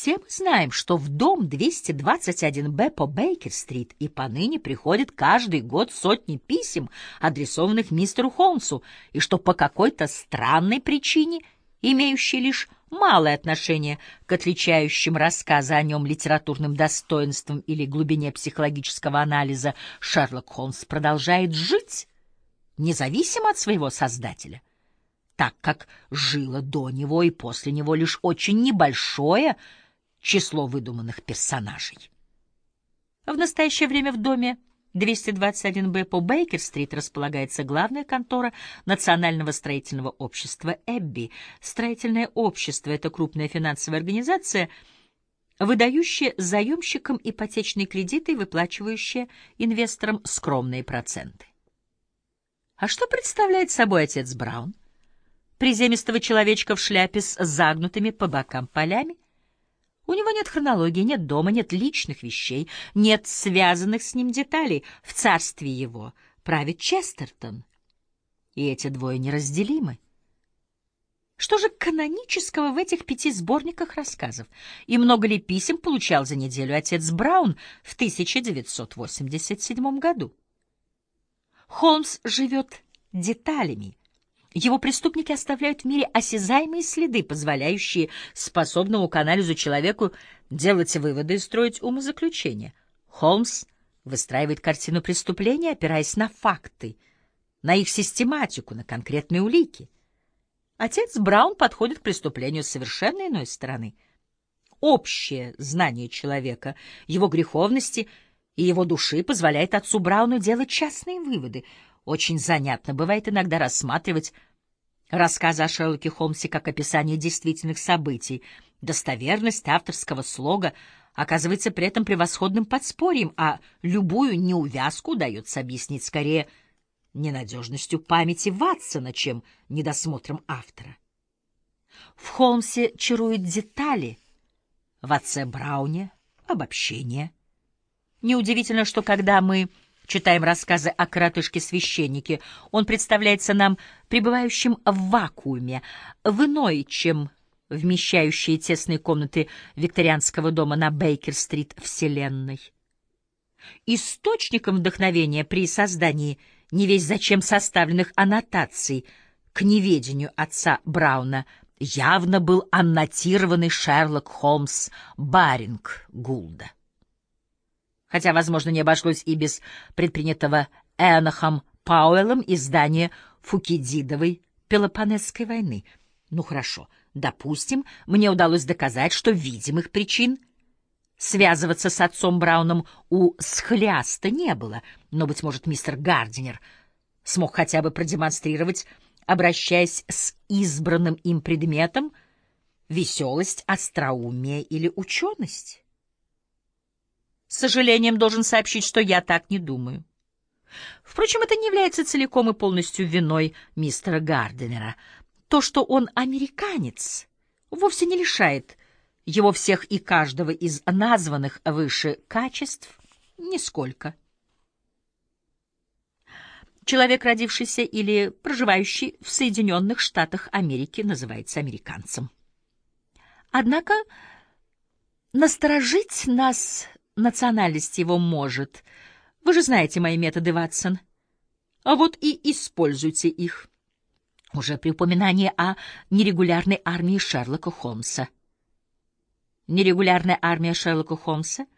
Все мы знаем, что в дом 221-Б по Бейкер-стрит и поныне приходит каждый год сотни писем, адресованных мистеру Холмсу, и что по какой-то странной причине, имеющей лишь малое отношение к отличающим рассказы о нем литературным достоинствам или глубине психологического анализа, Шерлок Холмс продолжает жить, независимо от своего создателя, так как жило до него и после него лишь очень небольшое число выдуманных персонажей. В настоящее время в доме 221-Б по Бейкер-стрит располагается главная контора Национального строительного общества «Эбби». Строительное общество — это крупная финансовая организация, выдающая заемщикам ипотечные кредиты и выплачивающая инвесторам скромные проценты. А что представляет собой отец Браун? Приземистого человечка в шляпе с загнутыми по бокам полями? У него нет хронологии, нет дома, нет личных вещей, нет связанных с ним деталей. В царстве его правит Честертон. И эти двое неразделимы. Что же канонического в этих пяти сборниках рассказов? И много ли писем получал за неделю отец Браун в 1987 году? Холмс живет деталями, его преступники оставляют в мире осязаемые следы, позволяющие способному к анализу человеку делать выводы и строить умозаключения. Холмс выстраивает картину преступления, опираясь на факты, на их систематику, на конкретные улики. Отец Браун подходит к преступлению с совершенно иной стороны. Общее знание человека, его греховности и его души позволяет отцу Брауну делать частные выводы — очень занятно бывает иногда рассматривать рассказы о Шерлоке Холмсе как описание действительных событий. Достоверность авторского слога оказывается при этом превосходным подспорьем, а любую неувязку удается объяснить скорее ненадежностью памяти Ватсона, чем недосмотром автора. В Холмсе чаруют детали, в отце Брауне — обобщение. Неудивительно, что когда мы читаем рассказы о коротышке-священнике, он представляется нам пребывающим в вакууме, в иной, чем вмещающие тесные комнаты викторианского дома на Бейкер-стрит Вселенной. Источником вдохновения при создании не весь зачем составленных аннотаций к неведению отца Брауна явно был аннотированный Шерлок Холмс Баринг Гулда хотя, возможно, не обошлось и без предпринятого Энохом Пауэллом издания Фукидидовой Пелопонесской войны. Ну хорошо, допустим, мне удалось доказать, что видимых причин связываться с отцом Брауном у Схляста не было, но, быть может, мистер Гардинер смог хотя бы продемонстрировать, обращаясь с избранным им предметом, веселость, остроумие или ученость. С сожалением должен сообщить, что я так не думаю. Впрочем, это не является целиком и полностью виной мистера Гарденера. То, что он американец, вовсе не лишает его всех и каждого из названных выше качеств нисколько. Человек, родившийся или проживающий в Соединенных Штатах Америки, называется американцем. Однако насторожить нас национальность его может. Вы же знаете мои методы, Ватсон. А вот и используйте их. Уже при упоминании о нерегулярной армии Шерлока Холмса. Нерегулярная армия Шерлока Холмса —